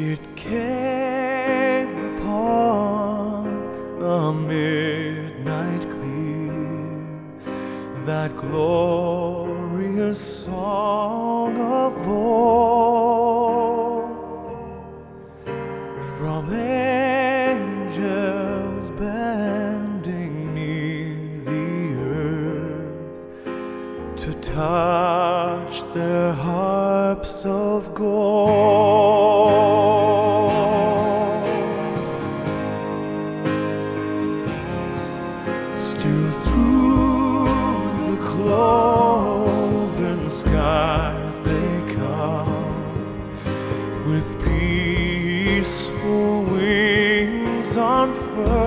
It came upon a midnight clear, that glorious song of old from angels bending near the earth to touch their harps of gold. Wings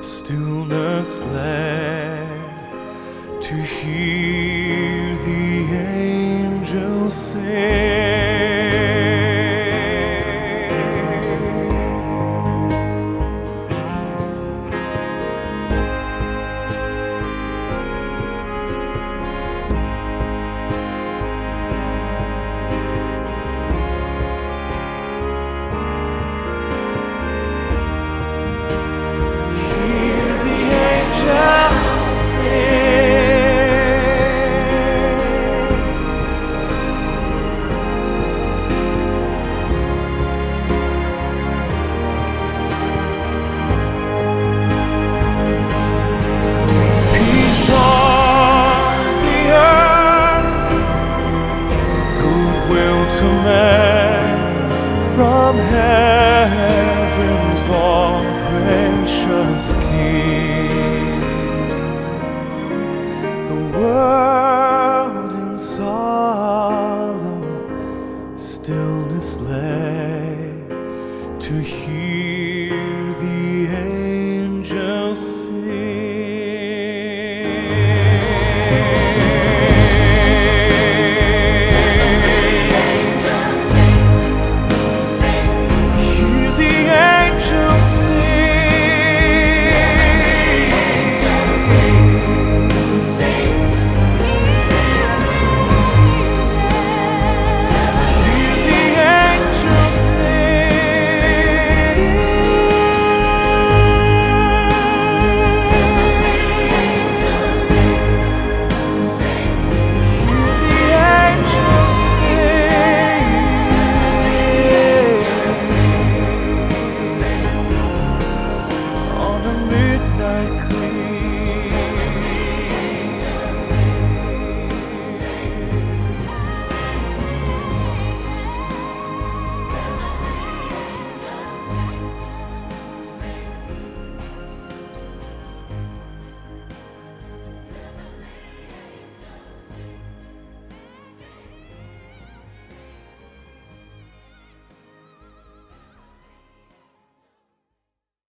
stillness lay to hear the angels sing. from heaven's all gracious King. The world in solemn stillness lay to hear.